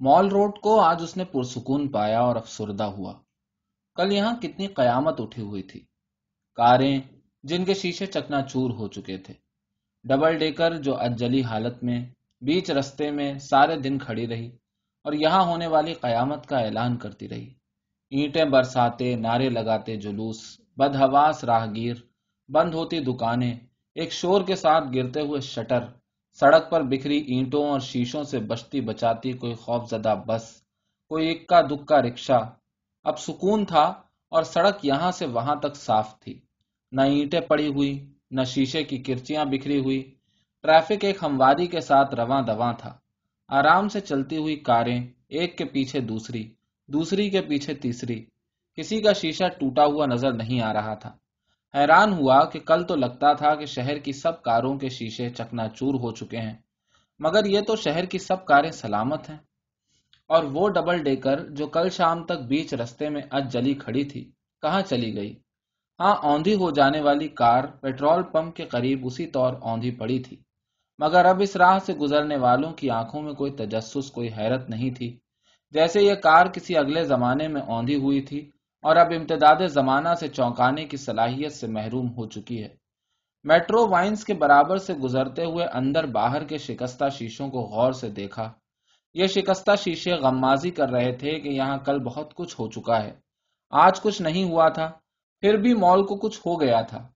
مال road کو آج اس نے پرسکون پایا اور افسردہ ہوا۔ کل یہاں کتنی قیامت اٹھی ہوئی تھی۔ کاریں جن کے شیشے چکنا چور ہو چکے تھے۔ ڈبل ڈیکر جو اجلی حالت میں، بیچ رستے میں سارے دن کھڑی رہی اور یہاں ہونے والی قیامت کا اعلان کرتی رہی۔ اینٹیں برساتے، نعرے لگاتے جلوس، بدہواس راہگیر، بند ہوتی دکانیں، ایک شور کے ساتھ گرتے ہوئے شٹر سڑک پر بکھری اینٹوں اور شیشوں سے بچتی بچاتی کوئی خوف زدہ بس، کوئی اکا دکا رکشا اب سکون تھا اور سڑک یہاں سے وہاں تک صاف تھی۔ نہ اینٹیں پڑی ہوئی، نہ شیشے کی کرچیاں بکھری ہوئی۔ ٹریفک ایک ہمواری کے ساتھ رواں دواں تھا۔ آرام سے چلتی ہوئی کاریں، ایک کے پیچھے دوسری دوسری کے پیچھے تیسری۔ کسی کا شیشہ ٹوٹا ہوا نظر نہیں آ رہا تھا۔ حیران ہوا کہ کل تو لگتا تھا کہ شہر کی سب کاروں کے شیشے چکنا چور ہو چکے ہیں، مگر یہ تو شہر کی سب کاریں سلامت ہیں۔ اور وہ ڈبل ڈیکر جو کل شام تک بیچ رستے میں اج جلی کھڑی تھی، کہاں چلی گئی؟ ہاں اوندھی ہو جانے والی کار پیٹرول پمپ کے قریب اسی طور اوندھی پڑی تھی۔ مگر اب اس راہ سے گزرنے والوں کی آنکھوں میں کوئی تجسس، کوئی حیرت نہیں تھی۔ جیسے یہ کار کسی اگلے زمانے میں اوندھی ہوئی تھی اور اب امتداد زمانہ سے چونکانے کی صلاحیت سے محروم ہو چکی ہے۔ میٹرو وائنز کے برابر سے گزرتے ہوئے اندر باہر کے شکستہ شیشوں کو غور سے دیکھا۔ یہ شکستہ شیشے غمازی کر رہے تھے کہ یہاں کل بہت کچھ ہو چکا ہے۔ آج کچھ نہیں ہوا تھا، پھر بھی مال کو کچھ ہو گیا تھا۔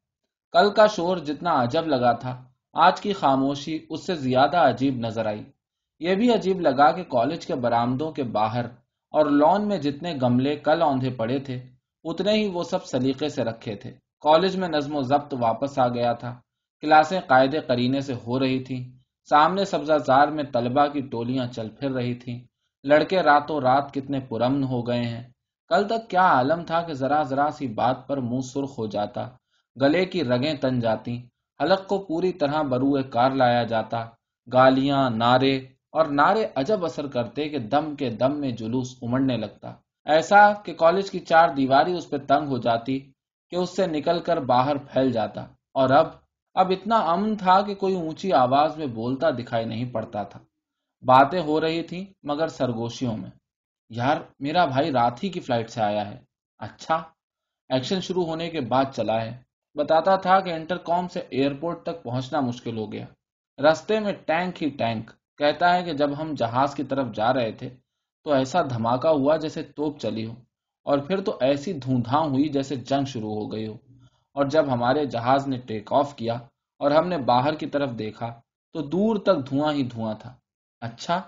کل کا شور جتنا عجب لگا تھا، آج کی خاموشی اس سے زیادہ عجیب نظر آئی۔ یہ بھی عجیب لگا کہ کالج کے برامدوں کے باہر اور لون میں جتنے گملے کل اوندھے پڑے تھے، اتنے ہی وہ سب سلیقے سے رکھے تھے۔ کالج میں نظم و ضبط واپس آ گیا تھا۔ کلاسیں قاعدے کرینے سے ہو رہی تھیں۔ سامنے سبزہ زار میں طلبہ کی ٹولیاں چل پھر رہی تھیں۔ لڑکے راتوں رات کتنے پرمن ہو گئے ہیں۔ کل تک کیا عالم تھا کہ ذرا ذرا سی بات پر منہ سرخ ہو جاتا۔ گلے کی رگیں تن جاتی۔ حلق کو پوری طرح بروئے کار لایا جاتا۔ گالیاں، نعرے اور نعرے عجب اثر کرتے کہ دم کے دم میں جلوس امڑنے لگتا۔ ایسا کہ کالج کی چار دیواری اس پہ تنگ ہو جاتی کہ اس سے نکل کر باہر پھیل جاتا۔ اور اب اب اتنا امن تھا کہ کوئی اونچی آواز میں بولتا دکھائی نہیں پڑتا تھا۔ باتیں ہو رہی تھیں مگر سرگوشیوں میں۔ یار، میرا بھائی رات ہی کی فلائٹ سے آیا ہے۔ اچھا۔ ایکشن شروع ہونے کے بعد چلا ہے۔ بتاتا تھا کہ انٹر کام سے ایئرپورٹ تک پہنچنا مشکل ہو گیا۔ رستے میں ٹینک ہی ٹینک۔ کہتا ہے کہ جب ہم جہاز کی طرف جا رہے تھے تو ایسا دھماکہ ہوا جیسے توپ چلی ہو، اور پھر تو ایسی دھوں دھاں ہوئی جیسے جنگ شروع ہو گئی ہو۔ اور جب ہمارے جہاز نے ٹیک آف کیا اور ہم نے باہر کی طرف دیکھا تو دور تک دھواں ہی دھواں تھا۔ اچھا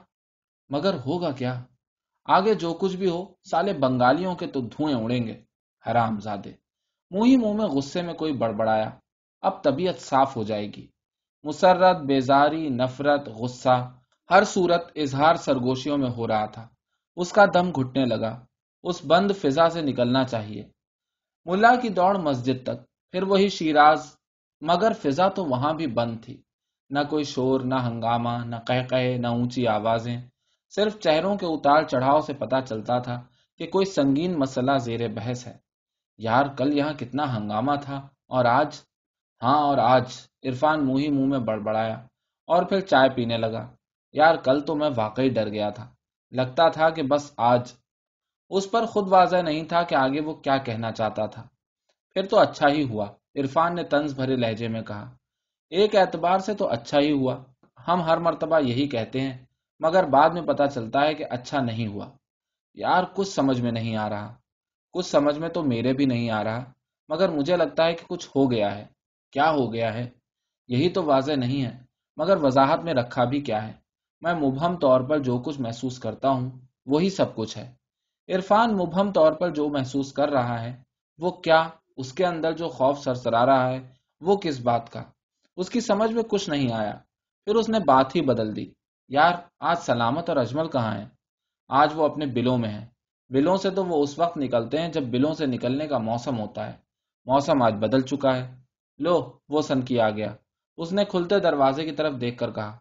مگر ہوگا کیا؟ آگے جو کچھ بھی ہو، سالے بنگالیوں کے تو دھوئیں اڑیں گے۔ حرام زادے منہ ہی منہ میں غصے میں کوئی بڑبڑایا، اب طبیعت صاف ہو جائے گی۔ مسرت، بیزاری، نفرت، غصہ، ہر صورت اظہار سرگوشیوں میں ہو رہا تھا۔ اس کا دم گھٹنے لگا۔ اس بند فضا سے نکلنا چاہیے۔ ملا کی دوڑ مسجد تک، پھر وہی شیراز۔ مگر فضا تو وہاں بھی بند تھی۔ نہ کوئی شور، نہ ہنگامہ، نہ کہہ نہ اونچی آوازیں۔ صرف چہروں کے اتار چڑھاؤ سے پتا چلتا تھا کہ کوئی سنگین مسئلہ زیر بحث ہے۔ یار، کل یہاں کتنا ہنگامہ تھا۔ اور آج؟ ہاں اور آج۔ عرفان منہ ہی منہ میں بڑبڑایا اور پھر چائے پینے لگا۔ یار، کل تو میں واقعی ڈر گیا تھا۔ لگتا تھا کہ بس آج۔ اس پر خود واضح نہیں تھا کہ آگے وہ کیا کہنا چاہتا تھا۔ پھر تو اچھا ہی ہوا۔ عرفان نے تنز بھرے لہجے میں کہا۔ ایک اعتبار سے تو اچھا ہی ہوا۔ ہم ہر مرتبہ یہی کہتے ہیں، مگر بعد میں پتا چلتا ہے کہ اچھا نہیں ہوا۔ یار، کچھ سمجھ میں نہیں آ رہا۔ کچھ سمجھ میں تو میرے بھی نہیں آ رہا، مگر مجھے لگتا ہے کہ کچھ ہو گیا ہے۔ کیا ہو گیا ہے؟ یہی تو واضح نہیں ہے، مگر وضاحت میں رکھا بھی کیا ہے۔ میں مبہم طور پر جو کچھ محسوس کرتا ہوں، وہی سب کچھ ہے۔ عرفان مبہم طور پر جو محسوس کر رہا ہے، وہ کیا، اس کے اندر جو خوف سرسرا رہا ہے، وہ کس بات کا؟ اس کی سمجھ میں کچھ نہیں آیا۔ پھر اس نے بات ہی بدل دی۔ یار، آج سلامت اور اجمل کہاں ہے؟ آج وہ اپنے بلوں میں ہے۔ بلوں سے تو وہ اس وقت نکلتے ہیں جب بلوں سے نکلنے کا موسم ہوتا ہے۔ موسم آج بدل چکا ہے۔ لو، وہ سن کی آ گیا اس نے کھلتے دروازے کی طرف دیکھ کر کہا،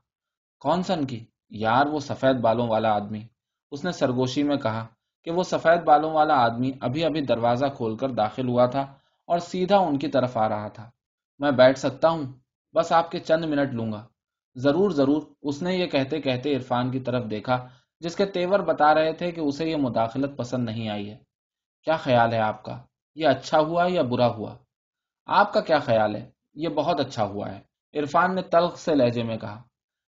کون سن کی؟ یار، وہ سفید بالوں والا آدمی۔ اس نے سرگوشی میں کہا کہ وہ سفید بالوں والا آدمی ابھی ابھی دروازہ کھول کر داخل ہوا تھا اور سیدھا ان کی طرف آ رہا تھا۔ میں بیٹھ سکتا ہوں، بس آپ کے چند منٹ لوں گا۔ ضرور ضرور۔ اس نے یہ کہتے کہتے عرفان کی طرف دیکھا، جس کے تیور بتا رہے تھے کہ اسے یہ مداخلت پسند نہیں آئی ہے۔ کیا خیال ہے آپ کا؟ یہ اچھا ہوا یا برا ہوا؟ آپ کا کیا خیال ہے؟ یہ بہت اچھا ہوا ہے۔ عرفان نے تلخ سے لہجے میں کہا،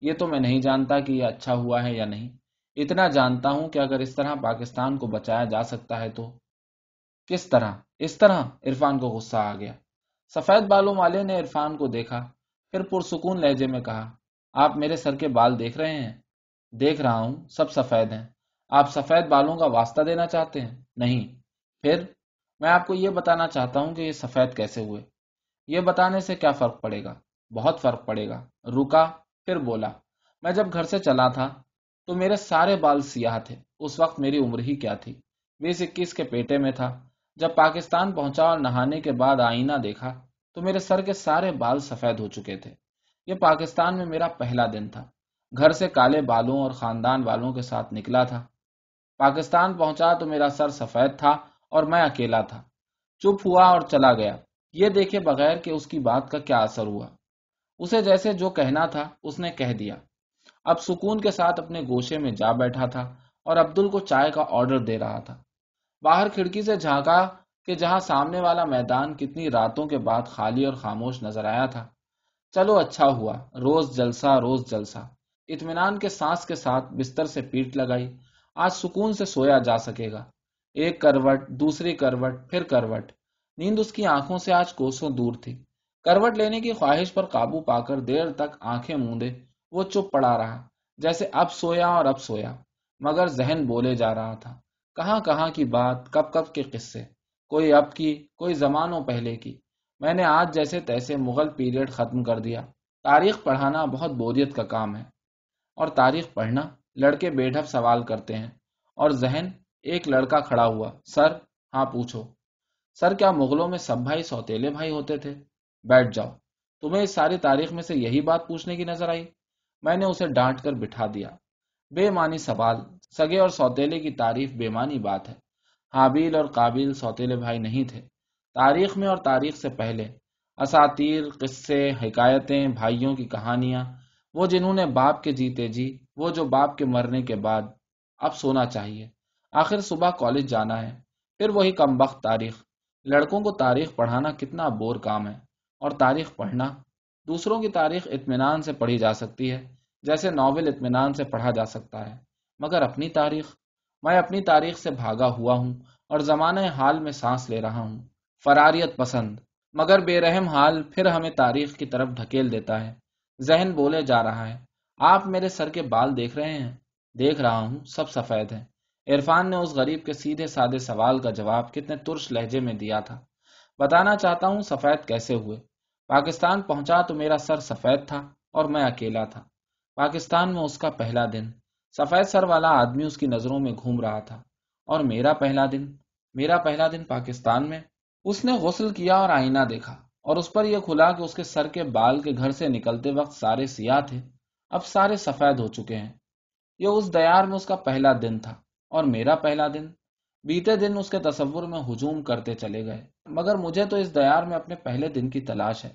یہ تو میں نہیں جانتا کہ یہ اچھا ہوا ہے یا نہیں۔ اتنا جانتا ہوں کہ اگر اس طرح پاکستان کو بچایا جا سکتا ہے تو۔ کس طرح؟ اس طرح؟ عرفان کو غصہ آ گیا۔ سفید بالوں والے نے عرفان کو دیکھا، پھر پرسکون لہجے میں کہا، آپ میرے سر کے بال دیکھ رہے ہیں؟ دیکھ رہا ہوں، سب سفید ہیں۔ آپ سفید بالوں کا واسطہ دینا چاہتے ہیں؟ نہیں۔ پھر؟ میں آپ کو یہ بتانا چاہتا ہوں کہ یہ سفید کیسے ہوئے؟ یہ بتانے سے کیا فرق پڑے گا؟ بہت فرق پڑے گا۔ رکا، پھر بولا، میں جب گھر سے چلا تھا تو میرے سارے بال سیاہ تھے۔ اس وقت میری عمر ہی کیا تھی؟ بیس اکیس کے پیٹے میں تھا۔ جب پاکستان پہنچا اور نہانے کے بعد آئینہ دیکھا تو میرے سر کے سارے بال سفید ہو چکے تھے۔ یہ پاکستان میں میرا پہلا دن تھا۔ گھر سے کالے بالوں اور خاندان والوں کے ساتھ نکلا تھا۔ پاکستان پہنچا تو میرا سر سفید تھا اور میں اکیلا تھا۔ چپ ہوا اور چلا گیا۔ یہ دیکھے بغیر کہ اس کی بات کا کیا اثر ہوا۔ اسے جیسے جو کہنا تھا، اس نے کہہ دیا۔ اب سکون کے ساتھ اپنے گوشے میں جا بیٹھا تھا اور عبدل کو چائے کا آرڈر دے رہا تھا۔ باہر کھڑکی سے جھانکا کہ جہاں سامنے والا میدان کتنی راتوں کے بعد خالی اور خاموش نظر آیا تھا۔ چلو اچھا ہوا، روز جلسہ روز جلسہ۔ اطمینان کے سانس کے ساتھ بستر سے پیٹ لگائی۔ آج سکون سے سویا جا سکے گا۔ ایک کروٹ، دوسری کروٹ، پھر کروٹ۔ نیند اس کی آنکھوں سے آج کوسوں دور تھی۔ کروٹ لینے کی خواہش پر قابو پا کر دیر تک آنکھیں موندے وہ چپ پڑا رہا، جیسے اب سویا اور اب سویا، مگر ذہن بولے جا رہا تھا۔ کہاں کہاں کی بات، کب کب کے قصے۔ کوئی اب کی، کوئی زمانوں پہلے کی۔ میں نے آج جیسے تیسے مغل پیریڈ ختم کر دیا۔ تاریخ پڑھانا بہت بوریت کا کام ہے۔ اور تاریخ پڑھنا لڑکے بے ڈھب سوال کرتے ہیں۔ اور ذہن ایک لڑکا کھڑا ہوا، سر ہاں پوچھو۔ سر، کیا مغلوں میں سب بھائی سوتےلے بھائی ہوتے تھے؟ بیٹھ جاؤ۔ تمہیں اس ساری تاریخ میں سے یہی بات پوچھنے کی نظر آئی؟ میں نے اسے ڈانٹ کر بٹھا دیا۔ بے معنی سوال، سگے اور سوتےلے کی تعریف بے معنی بات ہے۔ حابیل اور قابل سوتےلے بھائی نہیں تھے۔ تاریخ میں اور تاریخ سے پہلے اساتیر قصے، حکایتیں، بھائیوں کی کہانیاں، وہ جنہوں نے باپ کے جیتے جی وہ جو باپ کے مرنے کے بعد اب سونا چاہیے۔ آخر صبح کالج جانا ہے، پھر وہی کم بخت تاریخ۔ لڑکوں کو تاریخ پڑھانا کتنا بور کام ہے۔ اور تاریخ پڑھنا۔ دوسروں کی تاریخ اطمینان سے پڑھی جا سکتی ہے، جیسے ناول اطمینان سے پڑھا جا سکتا ہے۔ مگر اپنی تاریخ، میں اپنی تاریخ سے بھاگا ہوا ہوں اور زمانہ حال میں سانس لے رہا ہوں۔ فراریت پسند۔ مگر بے رحم حال پھر ہمیں تاریخ کی طرف ڈھکیل دیتا ہے۔ ذہن بولے جا رہا ہے، آپ میرے سر کے بال دیکھ رہے ہیں۔ دیکھ رہا ہوں، سب سفید ہیں۔ عرفان نے اس غریب کے سیدھے سادے سوال کا جواب کتنے ترش لہجے میں دیا تھا۔ بتانا چاہتا ہوں سفید کیسے ہوئے۔ پاکستان پہنچا تو میرا سر سفید تھا اور میں اکیلا تھا۔ پاکستان میں اس کا پہلا دن۔ سفید سر والا آدمی اس کی نظروں میں گھوم رہا تھا۔ اور میرا پہلا دن۔ میرا پہلا دن پاکستان میں۔ اس نے غسل کیا اور آئینہ دیکھا۔ اور اس پر یہ کھلا کہ اس کے سر کے بال کے گھر سے نکلتے وقت سارے سیاہ تھے۔ اب سارے سفید ہو چکے ہیں۔ یہ اس دیار میں اس کا پہلا دن تھا۔ اور میرا پہلا دن۔ بیتے دن اس کے تصور میں ہجوم کرتے چلے گئے۔ مگر مجھے تو اس دیار میں اپنے پہلے دن کی تلاش ہے۔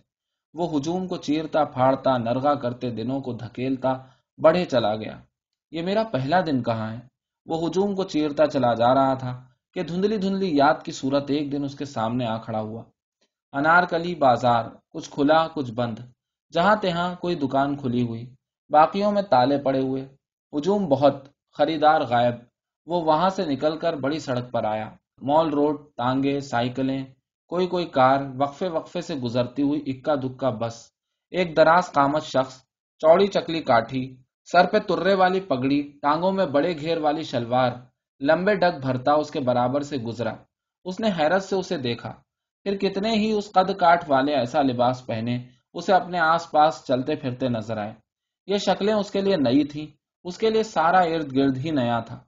وہ ہجوم کو چیرتا، پھاڑتا، نرغا کرتے دنوں کو دھکیلتا، بڑھے چلا گیا۔ یہ میرا پہلا دن کہاں ہے؟ وہ ہجوم کو چیرتا چلا جا رہا تھا کہ دھندلی دھندلی یاد کی صورت ایک دن اس کے سامنے آ کھڑا ہوا۔ انار کلی بازار، کچھ کھلا، کچھ بند۔ جہاں تہاں کوئی دکان کھلی ہوئی۔ باقیوں میں تالے پڑے ہوئے۔ ہجوم بہت، خریدار غائب۔ وہ وہاں سے نکل کر بڑی سڑک پر آیا۔ مال روڈ ٹانگے سائیکلیں، کوئی کوئی کار وقفے وقفے سے گزرتی ہوئی اکا دکا بس۔ ایک دراز قامت شخص، چوڑی چکلی کاٹھی، سر پہ ترے والی پگڑی، ٹانگوں میں بڑے گھیر والی شلوار، لمبے ڈگ بھرتا اس کے برابر سے گزرا۔ اس نے حیرت سے اسے دیکھا۔ پھر کتنے ہی اس قد کاٹ والے ایسا لباس پہنے، اسے اپنے آس پاس چلتے پھرتے نظر آئے۔ یہ شکلیں اس کے لیے نئی تھیں، اس کے لیے سارا ارد گرد ہی نیا تھا۔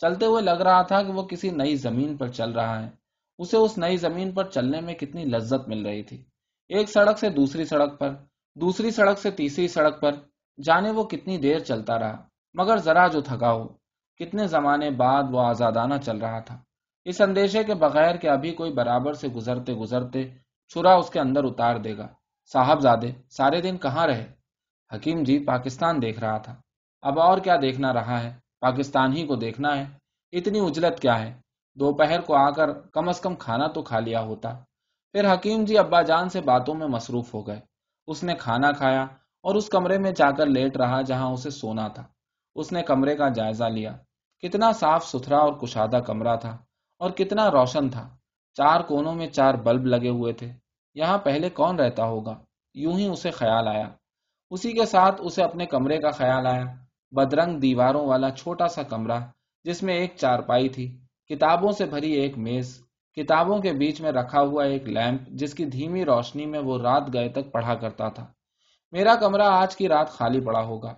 چلتے ہوئے لگ رہا تھا کہ وہ کسی نئی زمین پر چل رہا ہے۔ اسے اس نئی زمین پر چلنے میں کتنی لذت مل رہی تھی۔ ایک سڑک سے دوسری سڑک پر، دوسری سڑک سے تیسری سڑک پر، جانے وہ کتنی دیر چلتا رہا۔ مگر ذرا جو تھکا ہو، کتنے زمانے بعد وہ آزادانہ چل رہا تھا۔ اس اندیشے کے بغیر کہ ابھی کوئی برابر سے گزرتے گزرتے چھرا اس کے اندر اتار دے گا۔ صاحب زادے سارے دن کہاں رہے؟ حکیم جی پاکستان دیکھ رہا تھا۔ اب اور کیا دیکھنا رہا ہے؟ پاکستان ہی کو دیکھنا ہے، اتنی اجلت کیا ہے؟ دوپہر کو آ کر کم از کم کھانا تو کھا لیا ہوتا۔ پھر حکیم جی ابا جان سے باتوں میں مصروف ہو گئے۔ اس نے کھانا کھایا اور اس کمرے میں جا کر لیٹ رہا جہاں اسے سونا تھا۔ اس نے کمرے کا جائزہ لیا۔ کتنا صاف ستھرا اور کشادہ کمرہ تھا اور کتنا روشن تھا۔ چار کونوں میں چار بلب لگے ہوئے تھے۔ یہاں پہلے کون رہتا ہوگا؟ یوں ہی اسے خیال آیا۔ اسی کے ساتھ اسے اپنے کمرے کا خیال آیا۔ بدرنگ دیواروں والا چھوٹا سا کمرہ جس میں ایک چارپائی تھی، کتابوں سے بھری ایک میز، کتابوں کے بیچ میں رکھا ہوا ایک لیمپ جس کی دھیمی روشنی میں وہ رات گئے تک پڑھا کرتا تھا۔ میرا کمرہ آج کی رات خالی پڑا ہوگا۔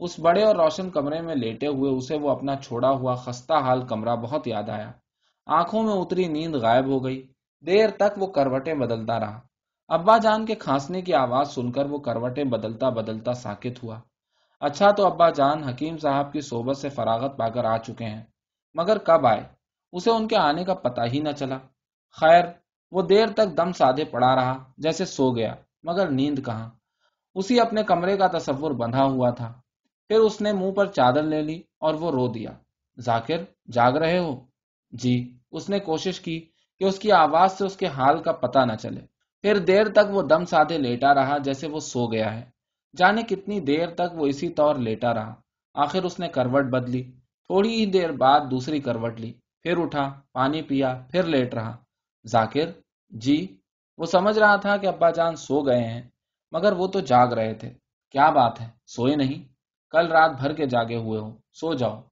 اس بڑے اور روشن کمرے میں لیٹے ہوئے اسے وہ اپنا چھوڑا ہوا خستہ حال کمرہ بہت یاد آیا۔ آنکھوں میں اتری نیند غائب ہو گئی۔ دیر تک وہ کروٹیں بدلتا رہا۔ ابا جان کے کھانسنے کی آواز سن کر وہ کروٹیں بدلتا بدلتا ساکت ہوا۔ اچھا تو ابا جان حکیم صاحب کی صحبت سے فراغت پا کر آ چکے ہیں۔ مگر کب آئے؟ اسے ان کے آنے کا پتہ ہی نہ چلا۔ خیر، وہ دیر تک دم سادے پڑا رہا، جیسے سو گیا، مگر نیند کہاں؟ اسی اپنے کمرے کا تصور بندھا ہوا تھا۔ پھر اس نے منہ پر چادر لے لی اور وہ رو دیا۔ ذاکر، جاگ رہے ہو؟ جی۔ اس نے کوشش کی کہ اس کی آواز سے اس کے حال کا پتہ نہ چلے۔ پھر دیر تک وہ دم سادے لیٹا رہا، جیسے وہ سو گیا ہے۔ جانے کتنی دیر تک وہ اسی طور لیٹا رہا۔ آخر اس نے کروٹ بدلی، تھوڑی ہی دیر بعد دوسری کروٹ لی، پھر اٹھا، پانی پیا، پھر لیٹ رہا۔ ذاکر جی وہ سمجھ رہا تھا کہ ابا جان سو گئے ہیں، مگر وہ تو جاگ رہے تھے۔ کیا بات ہے؟ سوئے نہیں؟ کل رات بھر کے جاگے ہوئے ہو، سو جاؤ۔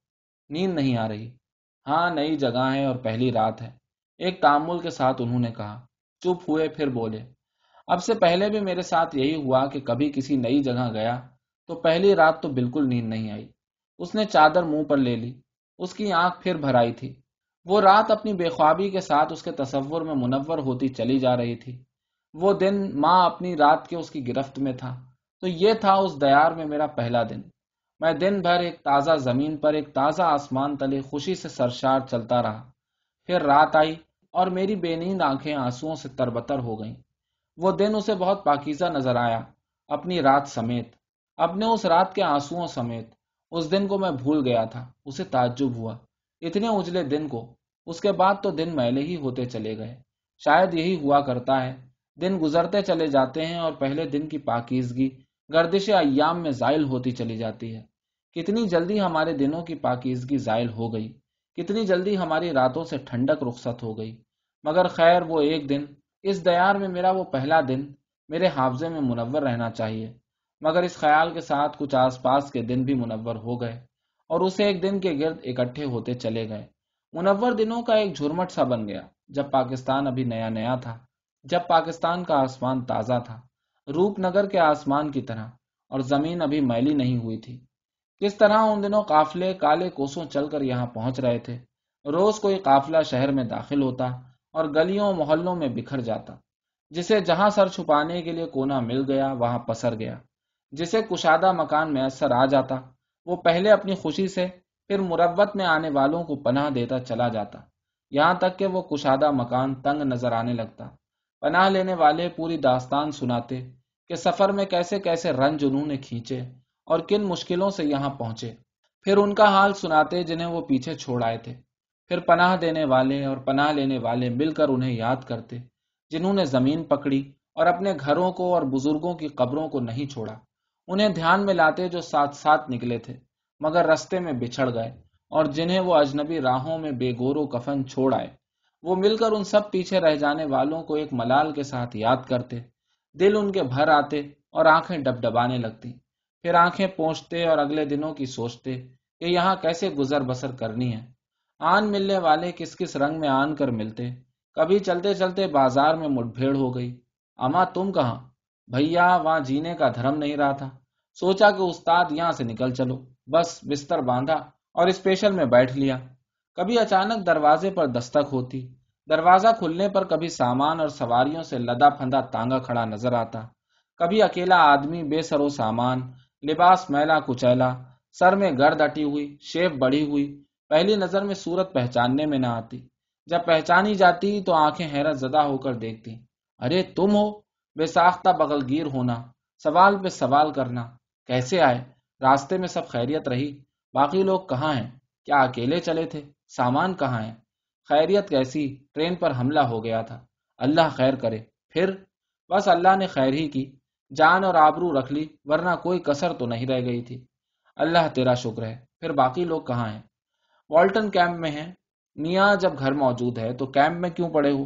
نیند نہیں آ رہی۔ ہاں نئی جگہ ہے اور پہلی رات ہے۔ ایک تعمل کے ساتھ انہوں نے کہا۔ چپ ہوئے، پھر بولے۔ اب سے پہلے بھی میرے ساتھ یہی ہوا کہ کبھی کسی نئی جگہ گیا تو پہلی رات تو بالکل نیند نہیں آئی۔ اس نے چادر منہ پر لے لی۔ اس کی آنکھ پھر بھر آئی تھی۔ وہ رات اپنی بے خوابی کے ساتھ اس کے تصور میں منور ہوتی چلی جا رہی تھی۔ وہ دن ماں اپنی رات کے اس کی گرفت میں تھا۔ تو یہ تھا اس دیار میں میرا پہلا دن۔ میں دن بھر ایک تازہ زمین پر، ایک تازہ آسمان تلے خوشی سے سرشار چلتا رہا۔ پھر رات آئی اور میری بے نیند آنکھیں آنسو سے تربتر ہو گئیں۔ وہ دن اسے بہت پاکیزہ نظر آیا، اپنی رات سمیت۔ اپنے اس رات کے آنسو سمیت اس دن کو میں بھول گیا تھا، اسے تعجب ہوا۔ اتنے اجلے دن کو، اس کے بعد تو دن میلے ہی ہوتے چلے گئے۔ شاید یہی ہوا کرتا ہے، دن گزرتے چلے جاتے ہیں اور پہلے دن کی پاکیزگی گردش ایام میں زائل ہوتی چلی جاتی ہے۔ کتنی جلدی ہمارے دنوں کی پاکیزگی زائل ہو گئی، کتنی جلدی ہماری راتوں سے ٹھنڈک رخصت ہو گئی۔ مگر خیر، وہ ایک دن اس دیار میں میرا وہ پہلا دن میرے حافظے میں منور رہنا چاہیے، مگر اس خیال کے ساتھ کچھ آس پاس کے دن بھی منور ہو گئے اور اسے ایک دن کے گرد اکٹھے ہوتے چلے گئے۔ منور دنوں کا ایک جھرمٹ سا بن گیا، جب پاکستان ابھی نیا نیا تھا، جب پاکستان کا آسمان تازہ تھا، روپ نگر کے آسمان کی طرح، اور زمین ابھی میلی نہیں ہوئی تھی۔ کس طرح ان دنوں قافلے کالے کوسوں چل کر یہاں پہنچ رہے تھے، روز کوئی قافلہ شہر میں داخل ہوتا اور گلیوں محلوں میں بکھر جاتا، جسے جہاں سر چھپانے کے لیے کونا مل گیا، وہاں پسر گیا۔ جسے کشادہ مکان میسر آ جاتا، وہ پہلے اپنی خوشی سے، پھر مربت میں آنے والوں کو پناہ دیتا چلا جاتا۔ یہاں تک کہ وہ کشادہ مکان تنگ نظر آنے لگتا۔ پناہ لینے والے پوری داستان سناتے کہ سفر میں کیسے کیسے رنج انہوں نے کھینچے اور کن مشکلوں سے یہاں پہنچے۔ پھر ان کا حال سناتے جنہیں وہ پیچھے چھوڑ آئے تھے۔ پھر پناہ دینے والے اور پناہ لینے والے مل کر انہیں یاد کرتے، جنہوں نے زمین پکڑی اور اپنے گھروں کو اور بزرگوں کی قبروں کو نہیں چھوڑا۔ انہیں دھیان میں لاتے جو ساتھ ساتھ نکلے تھے، مگر رستے میں بچھڑ گئے اور جنہیں وہ اجنبی راہوں میں بے گورو کفن چھوڑ آئے۔ وہ مل کر ان سب پیچھے رہ جانے والوں کو ایک ملال کے ساتھ یاد کرتے۔ دل ان کے بھر آتے اور آنکھیں ڈب ڈبانے لگتی۔ پھر آنکھیں پہنچتے اور اگلے دنوں کی سوچتے کہ یہاں کیسے گزر بسر کرنی ہے۔ آن ملنے والے کس کس رنگ میں آن کر ملتے؟ کبھی چلتے چلتے بازار میں مٹ بھیڑ ہو گئی۔ اما، تم کہاں؟ بھیا، وہاں جینے کا دھرم نہیں رہا تھا۔ سوچا کہ استاد یہاں سے نکل چلو۔ بس بستر باندھا اور اسپیشل میں بیٹھ لیا۔ کبھی اچانک دروازے پر دستک ہوتی۔ دروازہ کھلنے پر کبھی سامان اور سواریوں سے لدا پھندا تانگا کھڑا نظر آتا۔ کبھی اکیلا آدمی بے سرو سامان، لباس میلا کچیلا، سر میں گرد اٹی ہوئی شیف بڑھی ہوئی۔ پہلی نظر میں صورت پہچاننے میں نہ آتی۔ جب پہچانی جاتی تو آنکھیں حیرت زدہ ہو کر دیکھتی۔ ارے، تم ہو؟ بے ساختہ بغل گیر ہونا، سوال پہ سوال کرنا۔ کیسے آئے؟ راستے میں سب خیریت رہی۔ باقی لوگ کہاں ہیں؟ کیا اکیلے چلے تھے؟ سامان کہاں ہے خیریت کیسی؟ ٹرین پر حملہ ہو گیا تھا۔ اللہ خیر کرے۔ پھر؟ بس اللہ نے خیر ہی کی۔ جان اور آبرو رکھ لی، ورنہ کوئی کسر تو نہیں رہ گئی تھی۔ اللہ تیرا شکر ہے۔ پھر باقی لوگ کہاں ہیں؟ والٹن کیمپ میں ہیں۔ میاں جب گھر موجود ہے تو کیمپ میں کیوں پڑے ہو؟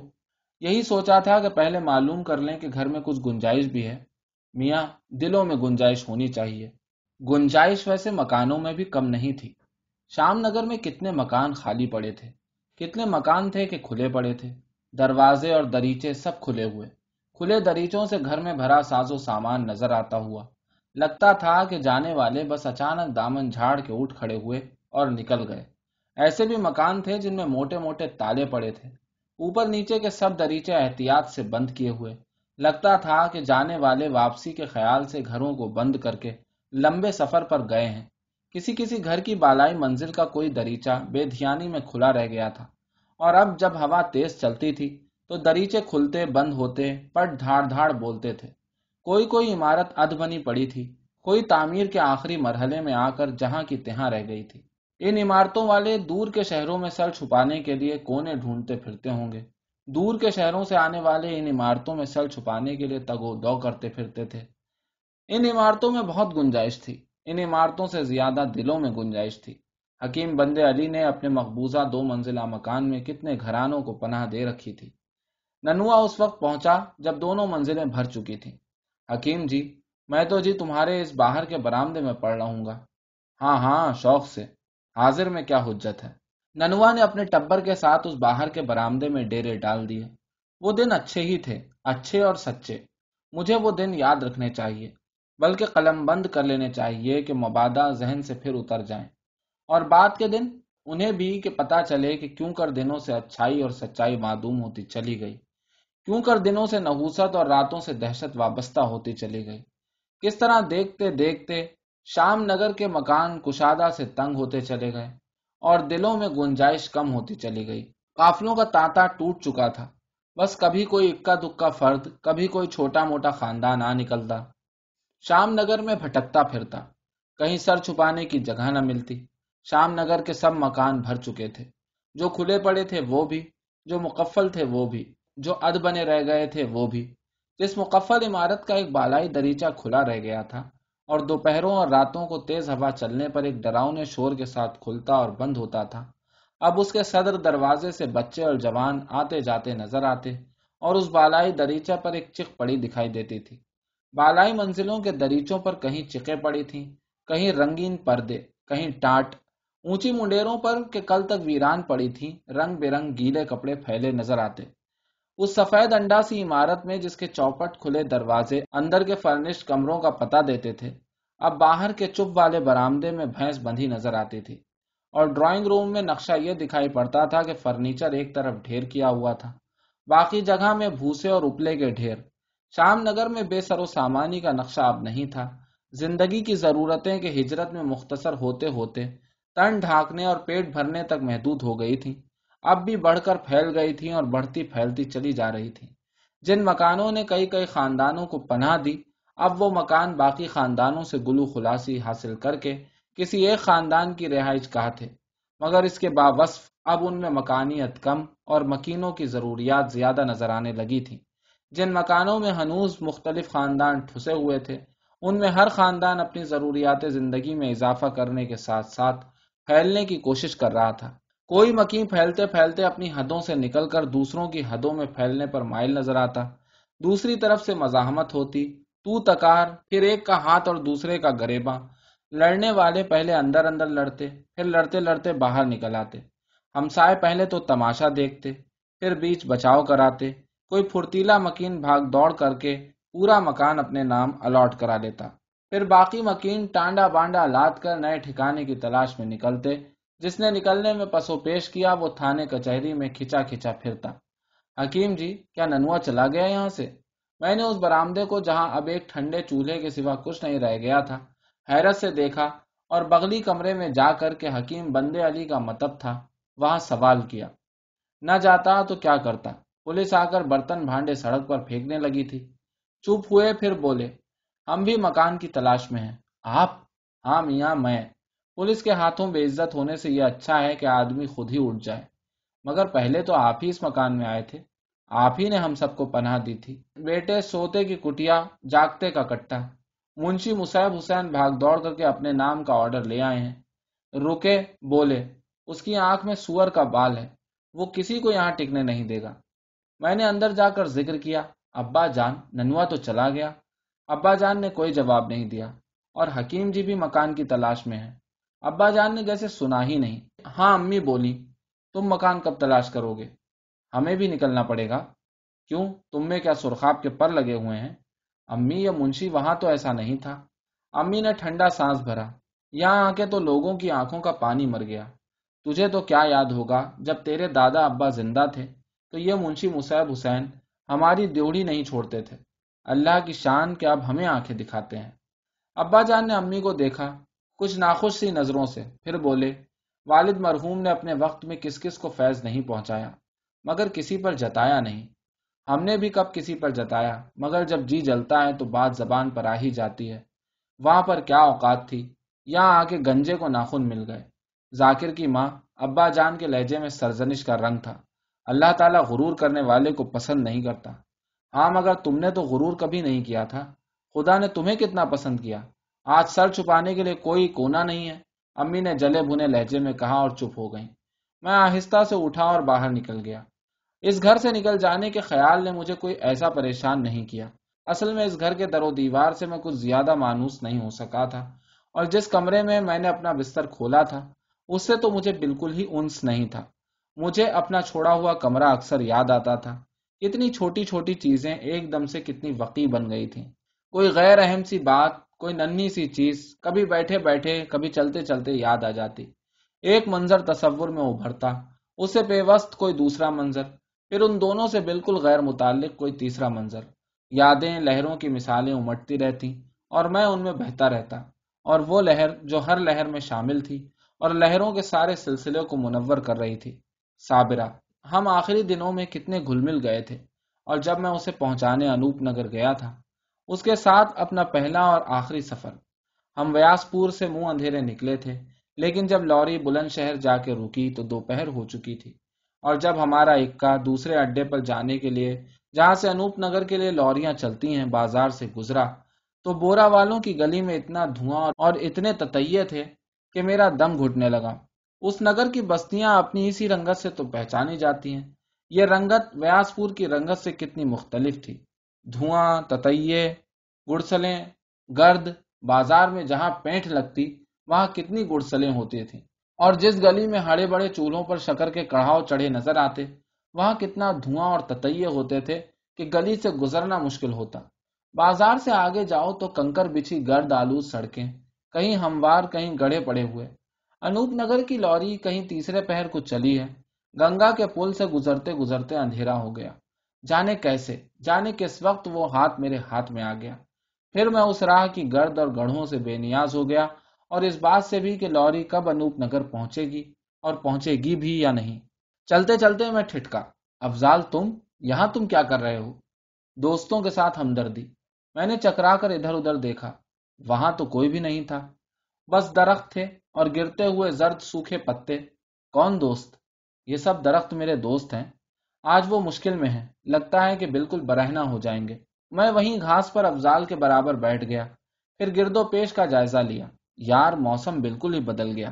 یہی سوچا تھا کہ پہلے معلوم کر لیں کہ گھر میں کچھ گنجائش بھی ہے۔ میاں، دلوں میں گنجائش ہونی چاہیے۔ گنجائش ویسے مکانوں میں بھی کم نہیں تھی۔ شام نگر میں کتنے مکان خالی پڑے تھے۔ کتنے مکان تھے کہ کھلے پڑے تھے۔ دروازے اور دریچے سب کھلے ہوئے۔ کھلے دریچوں سے گھر میں بھرا ساز و سامان نظر آتا ہوا۔ لگتا تھا کہ جانے والے بس اچانک دامن جھاڑ کے اٹھ کھڑے ہوئے اور نکل گئے۔ ایسے بھی مکان تھے جن میں موٹے موٹے تالے پڑے تھے۔ اوپر نیچے کے سب دریچے احتیاط سے بند کیے ہوئے۔ لگتا تھا کہ جانے والے واپسی کے خیال سے گھروں کو بند کر کے لمبے سفر پر گئے ہیں۔ کسی کسی گھر کی بالائی منزل کا کوئی دریچہ بے دھیانی میں کھلا رہ گیا تھا۔ اور اب جب ہوا تیز چلتی تھی تو دریچے کھلتے، بند ہوتے، پٹ دھاڑ دھاڑ بولتے تھے۔ کوئی کوئی عمارت ادھ بنی پڑی تھی، کوئی تعمیر کے آخری مرحلے میں آ کر جہاں کی تہاں رہ گئی تھی۔ ان عمارتوں والے دور کے شہروں میں سر چھپانے کے لیے کونے ڈھونڈتے پھرتے ہوں گے۔ دور کے شہروں سے آنے والے ان عمارتوں میں سر چھپانے کے لیے تگو دو کرتے پھرتے تھے۔ ان عمارتوں میں بہت گنجائش تھی۔ ان عمارتوں سے زیادہ دلوں میں گنجائش تھی۔ حکیم بندے علی نے اپنے مقبوضہ دو منزلہ مکان میں کتنے گھرانوں کو پناہ دے رکھی تھی۔ ننوا اس وقت پہنچا جب دونوں منزلیں بھر چکی تھیں۔ حکیم جی میں تو جی تمہارے اس باہر کے برامدے میں پڑ رہوں گا۔ ہاں ہاں شوق سے۔ حاضر میں کیا حجت ہے؟ ننوا نے اپنے ٹبر کے ساتھ اس باہر کے برامدے میں ڈیرے ڈال دیے۔ وہ دن اچھے ہی تھے، اچھے اور سچے۔ مجھے وہ دن یاد رکھنے چاہیے، بلکہ قلم بند کر لینے چاہیے کہ مبادہ ذہن سے پھر اتر جائیں۔ اور بات کے دن انہیں بھی کہ پتا چلے کہ کیوں کر دنوں سے اچھائی اور سچائی معدوم ہوتی چلی گئی۔ کیوں کر دنوں سے نحوست اور راتوں سے دہشت وابستہ ہوتی چلی گئی۔ کس طرح دیکھتے دیکھتے شام نگر کے مکان کشادہ سے تنگ ہوتے چلے گئے اور دلوں میں گنجائش کم ہوتی چلی گئی۔ قافلوں کا تانتا ٹوٹ چکا تھا۔ بس کبھی کوئی اکا دکا فرد، کبھی کوئی چھوٹا موٹا خاندان آ نکلتا۔ شام نگر میں بھٹکتا پھرتا۔ کہیں سر چھپانے کی جگہ نہ ملتی۔ شام نگر کے سب مکان بھر چکے تھے۔ جو کھلے پڑے تھے وہ بھی، جو مقفل تھے وہ بھی، جو اد بنے رہ گئے تھے وہ بھی۔ جس مقفل عمارت کا ایک بالائی دریچہ کھلا رہ گیا تھا۔ اور دوپہروں اور راتوں کو تیز ہوا چلنے پر ایک ڈراؤنے شور کے ساتھ کھلتا اور بند ہوتا تھا۔ اب اس کے صدر دروازے سے بچے اور جوان آتے جاتے نظر آتے اور اس بالائی دریچہ پر ایک چک پڑی دکھائی دیتی تھی۔ بالائی منزلوں کے دریچوں پر کہیں چکے پڑی تھیں، کہیں رنگین پردے، کہیں ٹاٹ۔ اونچی منڈیروں پر کہ کل تک ویران پڑی تھی رنگ برنگ گیلے کپڑے پھیلے نظر آتے۔ اس سفید انڈا سی عمارت میں جس کے چوپٹ کھلے دروازے اندر کے فرنش کمروں کا پتہ دیتے تھے، اب باہر کے چپ والے برامدے میں بھینس بندھی نظر آتی تھی۔ اور ڈرائنگ روم میں نقشہ یہ دکھائی پڑتا تھا کہ فرنیچر ایک طرف ڈھیر کیا ہوا تھا۔ باقی جگہ میں بھوسے اور اپلے کے ڈھیر۔ شام نگر میں بے سر و سامانی کا نقشہ اب نہیں تھا۔ زندگی کی ضرورتیں کہ ہجرت میں مختصر ہوتے ہوتے تن ڈھانکنے اور پیٹ بھرنے تک محدود ہو گئی تھی اب بھی بڑھ کر پھیل گئی تھی اور بڑھتی پھیلتی چلی جا رہی تھی جن مکانوں نے کئی کئی خاندانوں کو پناہ دی، اب وہ مکان باقی خاندانوں سے گلو خلاصی حاصل کر کے کسی ایک خاندان کی رہائش کہا تھے۔ مگر اس کے باوصف اب ان میں مکانیت کم اور مکینوں کی ضروریات زیادہ نظر آنے لگی تھی جن مکانوں میں ہنوز مختلف خاندان ٹھسے ہوئے تھے، ان میں ہر خاندان اپنی ضروریات زندگی میں اضافہ کرنے کے ساتھ ساتھ پھیلنے کی کوشش کر رہا تھا۔ کوئی مکین پھیلتے پھیلتے اپنی حدوں سے نکل کر دوسروں کی حدوں میں پھیلنے پر مائل نظر آتا۔ دوسری طرف سے مزاحمت ہوتی، تو تکار، پھر ایک کا ہاتھ اور دوسرے کا گریباں۔ لڑنے والے پہلے اندر اندر لڑتے، پھر لڑتے لڑتے باہر نکل آتے۔ ہمسائے پہلے تو تماشا دیکھتے، پھر بیچ بچاؤ کراتے۔ کوئی پھرتیلا مکین بھاگ دوڑ کر کے پورا مکان اپنے نام الاٹ کرا لیتا پھر باقی مکین ٹانڈا بانڈا لاد کر نئے ٹھکانے کی تلاش میں نکلتے۔ جس نے نکلنے میں پسو پیش کیا، وہ تھانے کچہری میں کھچا کھچا پھرتا۔ حکیم جی کیا ننوا چلا گیا یہاں سے؟ میں نے اس برامدے کو جہاں اب ایک ٹھنڈے چولہے کے سوا کچھ نہیں رہ گیا تھا، حیرت سے دیکھا اور بغلی کمرے میں جا کر کے حکیم بندے علی کا متب تھا، وہاں سوال کیا۔ نہ جاتا تو کیا کرتا؟ پولیس آ کر برتن بھانڈے سڑک پر پھینکنے لگی تھی۔ چپ ہوئے پھر بولے، ہم بھی مکان کی تلاش میں ہیں۔ آپ؟ ہاں میاں، میں۔ پولیس کے ہاتھوں بے عزت ہونے سے یہ اچھا ہے کہ آدمی خود ہی اٹھ جائے۔ مگر پہلے تو آپ ہی اس مکان میں آئے تھے۔ آپ ہی نے ہم سب کو پناہ دی تھی۔ بیٹے، سوتے کی کٹیا، جاگتے کا کٹا۔ منشی مصعب حسین بھاگ دوڑ کر کے اپنے نام کا آرڈر لے آئے ہیں۔ رکے، بولے، اس کی آنکھ میں سور کا بال ہے۔ وہ کسی کو یہاں ٹکنے نہیں دے گا۔ میں نے اندر جا کر ذکر کیا۔ ابا جان، ننوا تو چلا گیا۔ ابا جان نے کوئی جواب نہیں دیا۔ اور حکیم جی بھی مکان کی تلاش میں ہے ابا جان نے جیسے سنا ہی نہیں۔ ہاں امی بولی، تم مکان کب تلاش کرو گے؟ ہمیں بھی نکلنا پڑے گا۔ کیوں؟ تم میں کیا سرخاب کے پر لگے ہوئے ہیں؟ امی یا منشی، وہاں تو ایسا نہیں تھا۔ امی نے ٹھنڈا سانس بھرا۔ یہاں آ کے تو لوگوں کی آنکھوں کا پانی مر گیا۔ تجھے تو کیا یاد ہوگا، جب تیرے دادا ابا زندہ تھے، تو یہ منشی مصعب حسین ہماری دیوڑی نہیں چھوڑتے تھے۔ اللہ کی شان کے اب ہمیں آنکھیں دکھاتے ہیں۔ ابا جان نے امی کو دیکھا۔ کچھ ناخوش سی نظروں سے۔ پھر بولے، والد مرحوم نے اپنے وقت میں کس کس کو فیض نہیں پہنچایا، مگر کسی پر جتایا نہیں۔ ہم نے بھی کب کسی پر جتایا، مگر جب جی جلتا ہے تو بات زبان پر آ ہی جاتی ہے۔ وہاں پر کیا اوقات تھی، یہاں آ کے گنجے کو ناخن مل گئے۔ ذاکر کی ماں ابا جان کے لہجے میں سرزنش کا رنگ تھا۔ اللہ تعالیٰ غرور کرنے والے کو پسند نہیں کرتا۔ ہاں مگر تم نے تو غرور کبھی نہیں کیا تھا۔ خدا نے تمہیں کتنا پسند کیا۔ آج سر چھپانے کے لیے کوئی کونا نہیں ہے۔ امی نے جلے بھنے لہجے میں کہا اور چپ ہو گئی میں آہستہ سے اٹھا اور باہر نکل گیا۔ اس گھر سے نکل جانے کے خیال نے مجھے کوئی ایسا پریشان نہیں کیا۔ اصل میں اس گھر کے در و دیوار سے میں کچھ زیادہ مانوس نہیں ہو سکا تھا۔ اور جس کمرے میں میں نے اپنا بستر کھولا تھا، اس سے تو مجھے بالکل ہی انس نہیں تھا۔ مجھے اپنا چھوڑا ہوا کمرہ اکثر یاد آتا تھا۔ اتنی چھوٹی چھوٹی چیزیں ایک دم سے کتنی وقی بن گئی تھی کوئی غیر اہم سی بات کوئی ننھی سی چیز کبھی بیٹھے بیٹھے کبھی چلتے چلتے یاد آ جاتی۔ ایک منظر تصور میں ابھرتا اس سے بے وسط کوئی دوسرا منظر، پھر ان دونوں سے بالکل غیر متعلق کوئی تیسرا منظر۔ یادیں لہروں کی مثالیں امٹتی رہتی اور میں ان میں بہتا رہتا۔ اور وہ لہر جو ہر لہر میں شامل تھی اور لہروں کے سارے سلسلے کو منور کر رہی تھی۔ صابرہ، ہم آخری دنوں میں کتنے گھل مل گئے تھے اور جب میں اسے پہنچانے انوپ نگر گیا تھا اس کے ساتھ اپنا پہلا اور آخری سفر۔ ہم ویاس پور سے منہ اندھیرے نکلے تھے، لیکن جب لوری بلند شہر جا کے رکی تو دوپہر ہو چکی تھی۔ اور جب ہمارا اکا دوسرے اڈے پر جانے کے لیے، جہاں سے انوپ نگر کے لیے لوریاں چلتی ہیں، بازار سے گزرا، تو بورا والوں کی گلی میں اتنا دھواں اور اتنے تتیے تھے کہ میرا دم گھٹنے لگا۔ اس نگر کی بستیاں اپنی اسی رنگت سے تو پہچانی جاتی ہیں۔ یہ رنگت ویاس پور کی رنگت سے کتنی مختلف تھی۔ دھواں، تتیے، گڑسلیں، گرد، بازار میں جہاں پینٹ لگتی، وہاں کتنی گڑسلیں ہوتی تھیں۔ اور جس گلی میں ہڑے بڑے چولہوں پر شکر کے کڑھاؤ چڑھے نظر آتے، وہاں کتنا دھواں اور تتیے ہوتے تھے کہ گلی سے گزرنا مشکل ہوتا۔ بازار سے آگے جاؤ تو کنکر بچھی گرد آلود سڑکیں، کہیں ہموار، کہیں گڑے پڑے ہوئے۔ انوپ نگر کی لوری کہیں تیسرے پہر کو چلی ہے، گنگا کے پل سے گزرتے گزرتے اندھیرا ہو گیا۔ جانے کیسے؟ جانے کس وقت وہ ہاتھ میرے ہاتھ میں آ گیا؟ پھر میں اس راہ کی گرد اور گڑھوں سے بے نیاز ہو گیا اور اس بات سے بھی کہ لوری کب انوپ نگر پہنچے گی اور پہنچے گی بھی یا نہیں؟ چلتے چلتے میں ٹھٹکا، افضال تم، یہاں تم کیا کر رہے ہو؟ دوستوں کے ساتھ ہمدردی، میں نے چکرا کر ادھر ادھر دیکھا، وہاں تو کوئی بھی نہیں تھا۔ بس درخت تھے اور گرتے ہوئے زرد سوکھے پتے۔ کون دوست؟ یہ سب درخت میرے دوست ہیں۔ آج وہ مشکل میں ہیں۔ لگتا ہے کہ بالکل برہنا ہو جائیں گے۔ میں وہیں گھاس پر افضال کے برابر بیٹھ گیا۔ پھر گرد و پیش کا جائزہ لیا۔ یار، موسم بالکل ہی بدل گیا۔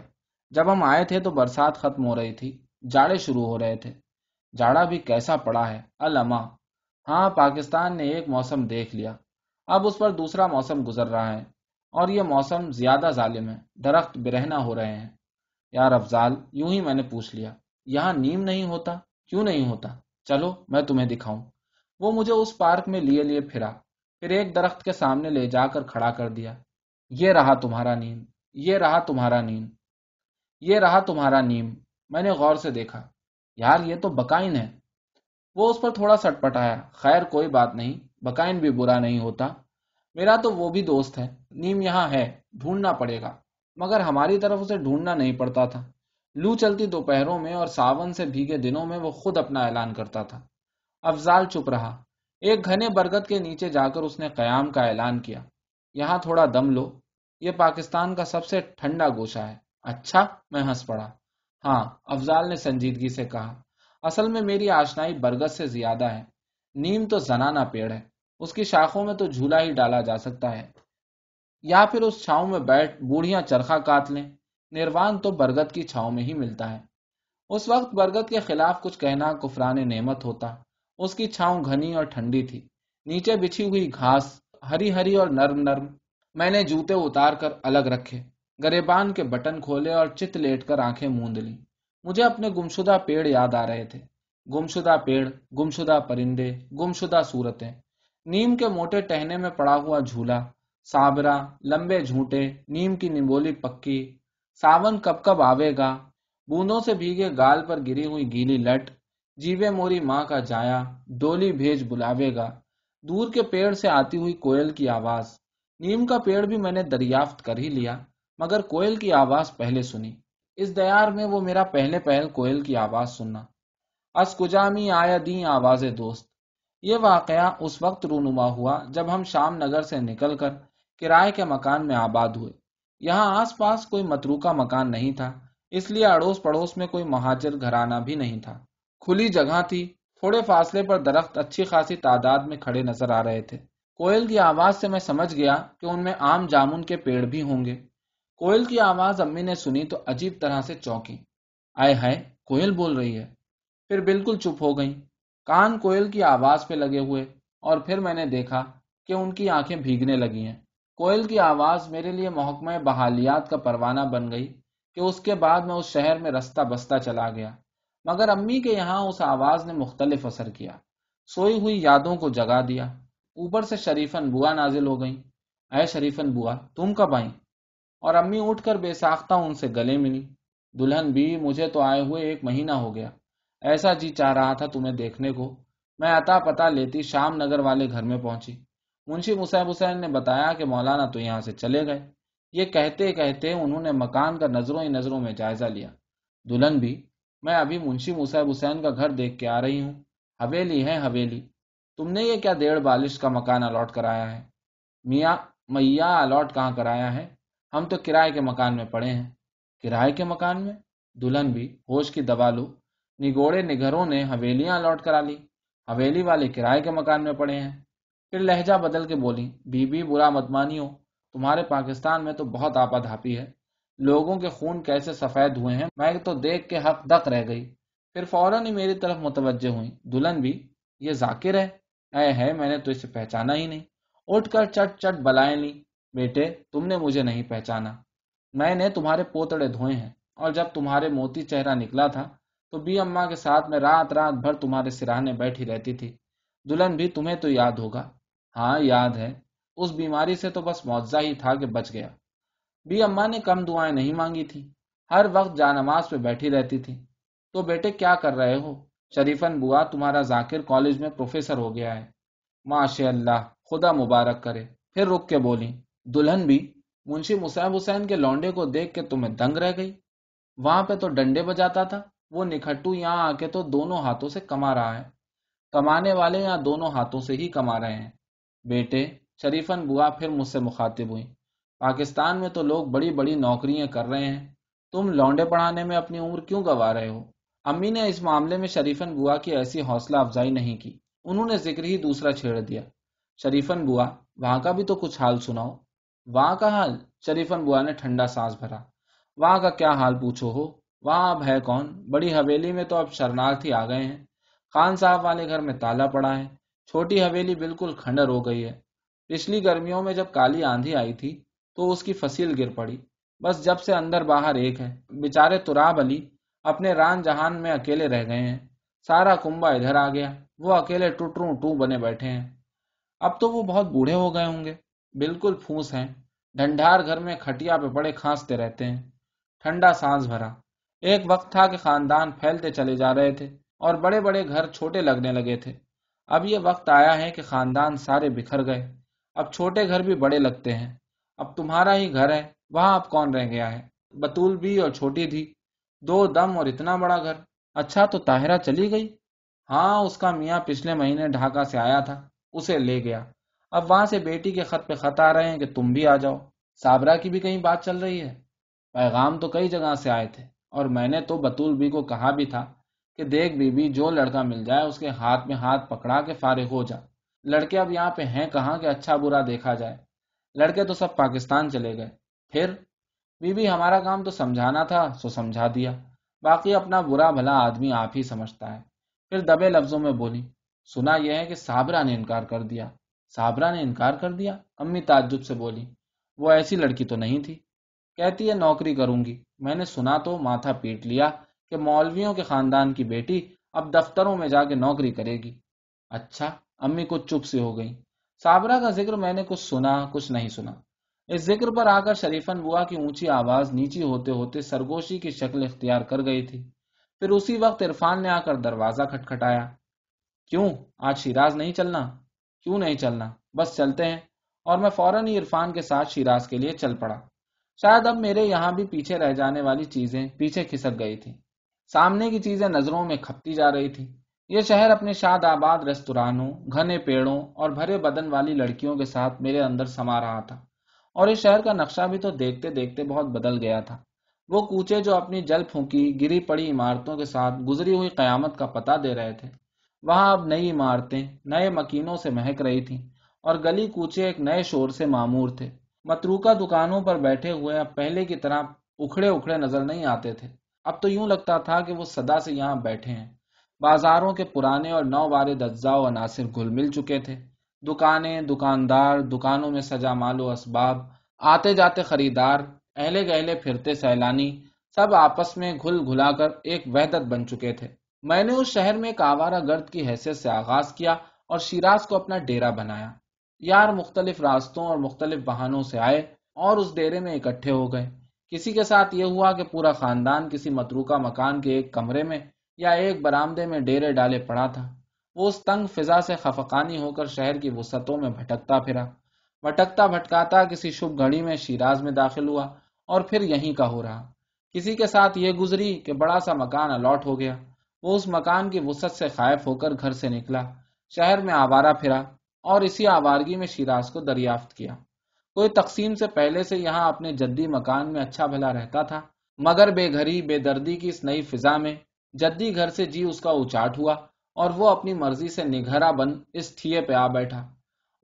جب ہم آئے تھے تو برسات ختم ہو رہی تھی۔ جاڑے شروع ہو رہے تھے۔ جاڑا بھی کیسا پڑا ہے۔ الما۔ ہاں پاکستان نے ایک موسم دیکھ لیا۔ اب اس پر دوسرا موسم گزر رہا ہے۔ اور یہ موسم زیادہ ظالم ہے۔ درخت برہنا ہو رہے ہیں۔ یار افضال، یوں ہی میں نے پوچھ لیا۔ یہاں نیم نہیں ہوتا؟ کیوں نہیں ہوتا؟ چلو میں تمہیں دکھاؤں۔ وہ مجھے اس پارک میں لیے لیے پھرا، پھر ایک درخت کے سامنے لے جا کر کھڑا کر دیا۔ یہ رہا تمہارا نیم، یہ رہا تمہارا نیم، یہ رہا تمہارا نیم۔ میں نے غور سے دیکھا، یار یہ تو بکائن ہے۔ وہ اس پر تھوڑا سٹ پٹایا۔ خیر، کوئی بات نہیں، بکائن بھی برا نہیں ہوتا۔ میرا تو وہ بھی دوست ہے، نیم یہاں ہے، ڈھونڈنا پڑے گا۔ مگر ہماری طرف اسے ڈھونڈنا نہیں پڑتا تھا۔ لو چلتی دوپہروں میں اور ساون سے بھیگے دنوں میں وہ خود اپنا اعلان کرتا تھا۔ افضال چپ رہا۔ ایک گھنے برگت کے نیچے جا کر اس نے قیام کا اعلان کیا۔ یہاں تھوڑا دم لو۔ یہ پاکستان کا سب سے ٹھنڈا گوشہ ہے۔ اچھا میں ہنس پڑا۔ ہاں افضال نے سنجیدگی سے کہا۔ اصل میں میری آشنائی برگد سے زیادہ ہے۔ نیم تو زنانہ پیڑ ہے۔ اس کی شاخوں میں تو جھولا ہی ڈالا جا سکتا ہے۔ یا پھر اس چھاؤں میں بیٹھ بوڑھیاں چرخا کاٹ لیں۔ نروان تو برگد کی چھاؤں میں ہی ملتا ہے۔ اس وقت برگد کے خلاف کچھ کہنا کفران نعمت ہوتا۔ اس کی چھاؤں گھنی اور ٹھنڈی تھی۔ نیچے بچھی ہوئی گھاس ہری ہری اور نرم نرم۔ میں نے جوتے اتار کر الگ رکھے۔ گریبان کے بٹن کھولے اور چت لیٹ کر آنکھیں موند لی مجھے اپنے گمشدہ پیڑ یاد آ رہے تھے۔ گمشدہ پیڑ، گمشدہ پرندے، گمشدہ صورتیں۔ نیم کے موٹے ٹہنے میں پڑا ہوا جھولا سابرا لمبے جھوٹے، نیم کی نمبولی پکی ساون کب کب آوے گا؟ بوندوں سے بھیگے گال پر گری ہوئی گیلی لٹ، جیوے موری ماں کا جایا، ڈولی بھیج بلاوے گا۔ دور کے پیڑ سے آتی ہوئی کوئل کی آواز۔ نیم کا پیڑ بھی میں نے دریافت کر ہی لیا، مگر کوئل کی آواز پہلے سنی۔ اس دیار میں وہ میرا پہلے پہل کوئل کی آواز سننا۔ اس کجامی آیا دیں آواز دوست۔ یہ واقعہ اس وقت رونما ہوا جب ہم شام نگر سے نکل کر کرائے کے مکان میں آباد ہوئے۔ یہاں آس پاس کوئی متروکہ مکان نہیں تھا، اس لیے اڑوس پڑوس میں کوئی مہاجر گھرانہ بھی نہیں تھا۔ کھلی جگہ تھی، تھوڑے فاصلے پر درخت اچھی خاصی تعداد میں کھڑے نظر آ رہے تھے۔ کوئل کی آواز سے میں سمجھ گیا کہ ان میں عام جامن کے پیڑ بھی ہوں گے۔ کوئل کی آواز امی نے سنی تو عجیب طرح سے چونکی۔ آئے ہائے، کوئل بول رہی ہے۔ پھر بالکل چپ ہو گئی کان کوئل کی آواز پہ لگے ہوئے اور پھر میں نے دیکھا کہ ان کی آنکھیں بھیگنے لگی ہیں۔ کوئل کی آواز میرے لیے محکمہ بحالیات کا پروانہ بن گئی کہ اس کے بعد میں اس شہر میں رستہ بستہ چلا گیا۔ مگر امی کے یہاں اس آواز نے مختلف اثر کیا۔ سوئی ہوئی یادوں کو جگا دیا۔ اوپر سے شریفن بوا نازل ہو گئی اے شریفن بوا، تم کب آئی اور امی اٹھ کر بے ساختہ ان سے گلے ملی۔ دلہن بھی، مجھے تو آئے ہوئے ایک مہینہ ہو گیا۔ ایسا جی چاہ رہا تھا تمہیں دیکھنے کو۔ میں عطا پتا لیتی شام نگر والے گھر میں پہنچی۔ منشی مصحب حسین نے بتایا کہ مولانا تو یہاں سے چلے گئے۔ یہ کہتے کہتے انہوں نے مکان کا نظروں ہی نظروں میں جائزہ لیا۔ دلہن بھی، میں ابھی منشی مصحب حسین کا گھر دیکھ کے آ رہی ہوں۔ حویلی ہے حویلی۔ تم نے یہ کیا ڈیڑھ بالش کا مکان الاٹ کرایا ہے؟ میاں میاں الاٹ کہاں کرایا ہے؟ ہم تو کرائے کے مکان میں پڑے ہیں۔ کرائے کے مکان میں؟ دلہن بھی، ہوش کی دبا لو نگوڑے نگھروں نے حویلیاں الاٹ کرا لی۔ حویلی والے کرائے کے مکان میں پڑے ہیں۔ پھر لہجہ بدل کے بولی بی بی برا متمانی ہو تمہارے پاکستان میں تو بہت آپا دھاپی ہے۔ لوگوں کے خون کیسے سفید ہوئے ہیں؟ میں تو دیکھ کے حق دق رہ گئی۔ پھر فوراً ہی میری طرف متوجہ ہوئی دلہن بھی، یہ ذاکر ہے؟ اے، ہے، میں نے تو اسے پہچانا ہی نہیں۔ اٹھ کر چٹ چٹ بلائیں لی۔ بیٹے، تم نے مجھے نہیں پہچانا۔ میں نے تمہارے پوتڑے دھوئے ہیں۔ اور جب تمہارے موتی چہرہ نکلا تھا، تو بی اما کے ساتھ میں رات رات بھر تمہارے سراہنے بیٹھی رہتی تھی۔ دلہن بھی، تمہیں تو یاد ہوگا۔ ہاں یاد ہے۔ اس بیماری سے تو بس معاوضہ ہی تھا کہ بچ گیا۔ بی اما نے کم دعائیں نہیں مانگی تھی۔ ہر وقت جانماز پہ بیٹھی رہتی تھی۔ تو بیٹے، کیا کر رہے ہو؟ شریفن بوا، تمہارا ذاکر کالج میں پروفیسر ہو گیا ہے۔ ماشاء اللہ، خدا مبارک کرے۔ پھر رک کے بولی دلہن بھی، منشی مصعب حسین کے لونڈے کو دیکھ کے تمہیں دنگ رہ گئی۔ وہاں پہ تو ڈنڈے بجاتا تھا۔ وہ نکھٹو یہاں آ کے تو دونوں ہاتھوں سے کما رہا ہے۔ کمانے والے یہاں دونوں ہاتھوں سے ہی کما رہے ہیں۔ بیٹے شریفن بوا پھر مجھ سے مخاطب ہوئی پاکستان میں تو لوگ بڑی بڑی نوکریاں کر رہے ہیں۔ تم لونڈے پڑھانے میں اپنی عمر کیوں گوا رہے ہو؟ امی نے اس معاملے میں شریفن بوا کی ایسی حوصلہ افزائی نہیں کی۔ انہوں نے ذکر ہی دوسرا چھیڑ دیا۔ شریفن بوا، وہاں کا بھی تو کچھ حال سناؤ۔ وہاں کا حال؟ شریفن بوا نے ٹھنڈا سانس بھرا۔ وہاں کا کیا حال پوچھو ہو؟ وہاں اب ہے کون؟ بڑی حویلی میں تو اب شرنارتھی آ گئے ہیں۔ خان صاحب والے گھر میں تالا پڑا ہے۔ چھوٹی حویلی بالکل کھنڈر ہو گئی ہے۔ پچھلی گرمیوں میں جب کالی آندھی آئی تھی تو اس کی فصیل گر پڑی۔ بس جب سے اندر باہر ایک ہے۔ بےچارے تراب علی اپنے ران جہان میں اکیلے رہ گئے ہیں۔ سارا کنبا ادھر آ گیا۔ وہ اکیلے ٹوٹروں ٹو بنے بیٹھے ہیں۔ اب تو وہ بہت بوڑھے ہو گئے ہوں گے۔ بالکل پھوس ہیں۔ ڈنڈار گھر میں کھٹیا پہ بڑے کھانستے رہتے ہیں۔ ٹھنڈا سانس بھرا۔ ایک وقت تھا کہ خاندان پھیلتے چلے جا رہے تھے اور بڑے بڑے گھر چھوٹے لگنے لگے تھے۔ اب یہ وقت آیا ہے کہ خاندان سارے بکھر گئے۔ اب چھوٹے گھر بھی بڑے لگتے ہیں۔ اب تمہارا ہی گھر ہے، وہاں اب کون رہ گیا ہے؟ بطول بھی اور چھوٹی تھی دو دم اور اتنا بڑا گھر۔ اچھا تو طاہرہ چلی گئی۔ ہاں اس کا میاں پچھلے مہینے ڈھاکہ سے آیا تھا، اسے لے گیا۔ اب وہاں سے بیٹی کے خط پہ خط آ رہے ہیں کہ تم بھی آ جاؤ۔ سابرا کی بھی کہیں بات چل رہی ہے۔ پیغام تو کئی جگہ سے آئے تھے، اور میں نے تو بطول بی کو کہا بھی تھا کہ دیکھ بی بی جو لڑکا مل جائے، اس کے ہاتھ میں ہاتھ پکڑا کے فارغ ہو جا۔ لڑکے اب یہاں پہ ہیں کہاں کہ اچھا برا دیکھا جائے۔ لڑکے تو سب پاکستان چلے گئے۔ پھر بی بی ہمارا کام تو سمجھانا تھا، سو سمجھا دیا۔ باقی اپنا برا بھلا آدمی آپ ہی سمجھتا ہے۔ پھر دبے لفظوں میں بولی، سنا یہ ہے کہ صابرہ نے انکار کر دیا۔ صابرہ نے انکار کر دیا؟ امی تعجب سے بولی، وہ ایسی لڑکی تو نہیں تھی۔ کہتی ہے، نوکری کروں گی۔ میں نے سنا تو ماتھا پیٹ لیا۔ کہ مولویوں کے خاندان کی بیٹی اب دفتروں میں جا کے نوکری کرے گی۔ اچھا امی کچھ چپ سی ہو گئی صابرہ کا ذکر میں نے کچھ سنا، کچھ نہیں سنا۔ اس ذکر پر آ کر شریفن بوا کی اونچی آواز نیچی ہوتے ہوتے سرگوشی کی شکل اختیار کر گئی تھی۔ پھر اسی وقت عرفان نے آ کر دروازہ کھٹکھٹایا۔ کیوں؟ آج شیراز نہیں چلنا؟ کیوں نہیں چلنا؟ بس چلتے ہیں۔ اور میں فوراً ہی عرفان کے ساتھ شیراز کے لیے چل پڑا۔ شاید اب میرے یہاں بھی پیچھے رہ جانے والی چیزیں پیچھے کھسک گئی تھی سامنے کی چیزیں نظروں میں کھپتی جا رہی تھی۔ یہ شہر اپنے شاد آباد ریستورانوں گھنے پیڑوں اور بھرے بدن والی لڑکیوں کے ساتھ میرے اندر سما رہا تھا۔ اور اس شہر کا نقشہ بھی تو دیکھتے دیکھتے بہت بدل گیا تھا۔ وہ کوچے جو اپنی جل پھونکی، گری پڑی عمارتوں کے ساتھ گزری ہوئی قیامت کا پتہ دے رہے تھے۔ وہاں اب نئی عمارتیں، نئے مکینوں سے مہک رہی تھیں اور گلی کوچے ایک نئے شور سے معمور تھے۔ متروکہ دکانوں پر بیٹھے ہوئے اب پہلے کی طرح اکھڑے اکھڑے نظر نہیں آتے تھے۔ اب تو یوں لگتا تھا کہ وہ صدا سے یہاں بیٹھے ہیں۔ بازاروں کے پرانے اور نو وارد اجزاء و عناصر گھل مل چکے تھے۔ دکانیں، دکاندار، دکانوں میں سجا مال و اسباب، آتے جاتے خریدار، اہلے گہلے پھرتے سیلانی، سب آپس میں گھل گھلا کر ایک وحدت بن چکے تھے۔ میں نے اس شہر میں ایک آوارہ گرد کی حیثیت سے آغاز کیا اور شیراز کو اپنا ڈیرا بنایا۔ یار مختلف راستوں اور مختلف بہانوں سے آئے اور اس ڈیرے میں اکٹھے ہو گئے۔ کسی کے ساتھ یہ ہوا کہ پورا خاندان کسی متروکہ مکان کے ایک کمرے میں یا ایک برامدے میں ڈیرے ڈالے پڑا تھا۔ وہ اس تنگ فضا سے خفقانی ہو کر شہر کی وسطوں میں بھٹکتا پھرا۔ بھٹکتا بھٹکاتا کسی شبھ گھڑی میں شیراز میں داخل ہوا اور پھر یہیں کا ہو رہا۔ کسی کے ساتھ یہ گزری کہ بڑا سا مکان الاٹ ہو گیا۔ وہ اس مکان کی وسط سے خائف ہو کر گھر سے نکلا۔ شہر میں آوارہ پھرا اور اسی آوارگی میں شیراز کو دریافت کیا۔ کوئی تقسیم سے پہلے سے یہاں اپنے جدی مکان میں اچھا بھلا رہتا تھا، مگر بے گھری، بے دردی کی اس نئی فضا میں جدی گھر سے جی اس کا اچاٹ ہوا اور وہ اپنی مرضی سے نگھرا بن اس تھیے پہ آ بیٹھا۔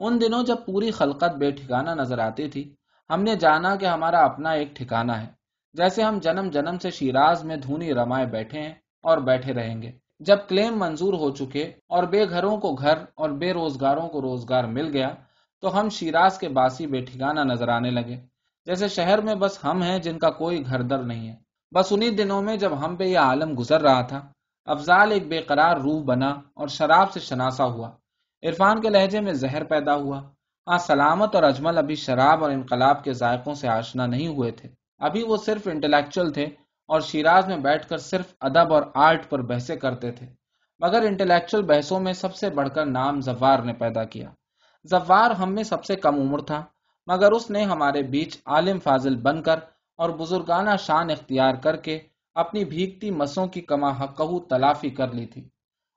ان دنوں جب پوری خلقت بے ٹھکانہ نظر آتی تھی، ہم نے جانا کہ ہمارا اپنا ایک ٹھکانہ ہے۔ جیسے ہم جنم جنم سے شیراز میں دھونی رمائے بیٹھے ہیں اور بیٹھے رہیں گے۔ جب کلیم منظور ہو چکے اور بے گھروں کو گھر اور بے روزگاروں کو روزگار مل گیا تو ہم شیراز کے باسی بے ٹھکانہ نظر آنے لگے۔ جیسے شہر میں بس ہم ہیں جن کا کوئی گھر در نہیں ہے۔ بس انہی دنوں میں جب ہم پہ یہ عالم گزر رہا تھا، افضال ایک بے قرار روح بنا اور شراب سے شناسا ہوا۔ عرفان کے لہجے میں زہر پیدا ہوا۔ ہاں سلامت اور اجمل ابھی شراب اور انقلاب کے ذائقوں سے آشنا نہیں ہوئے تھے۔ ابھی وہ صرف انٹلیکچل تھے اور شیراز میں بیٹھ کر صرف ادب اور آرٹ پر بحثیں کرتے تھے۔ مگر انٹلیکچل بحثوں میں سب سے بڑھ کر نام زوار نے پیدا کیا۔ زوار ہم میں سب سے کم عمر تھا، مگر اس نے ہمارے بیچ عالم فاضل بن کر اور بزرگانہ شان اختیار کر کے اپنی بھیگتی مسوں کی کما حقہ تلافی کر لی تھی۔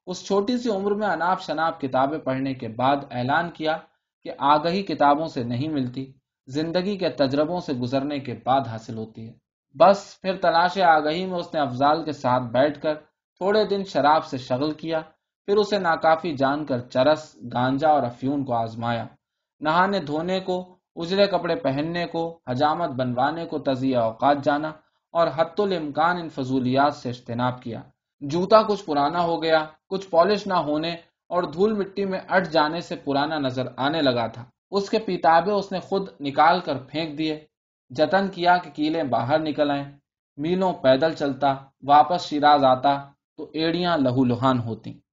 اس چھوٹی سی عمر میں اناپ شناب کتابیں پڑھنے کے بعد اعلان کیا کہ آگہی کتابوں سے نہیں ملتی، زندگی کے تجربوں سے گزرنے کے بعد حاصل ہوتی ہے۔ بس پھر تلاش آگہی میں اس نے افضال کے ساتھ بیٹھ کر تھوڑے دن شراب سے شغل کیا۔ پھر اسے ناکافی جان کر چرس، گانجا اور افیون کو آزمایا۔ نہانے دھونے کو اجلے کپڑے پہننے کو، حجامت بنوانے کو تزیہ اوقات جانا اور حت الامکان ان فضولیات سے اجتناب کیا۔ جوتا کچھ پرانا ہو گیا، کچھ پالش نہ ہونے اور دھول مٹی میں اٹ جانے سے پرانا نظر آنے لگا تھا۔ اس کے پیتابے اس نے خود نکال کر پھینک دیے۔ جتن کیا کہ کیلے باہر نکل آئیں، میلوں پیدل چلتا، واپس شیراز آتا تو ایڑیاں لہو لہان ہوتی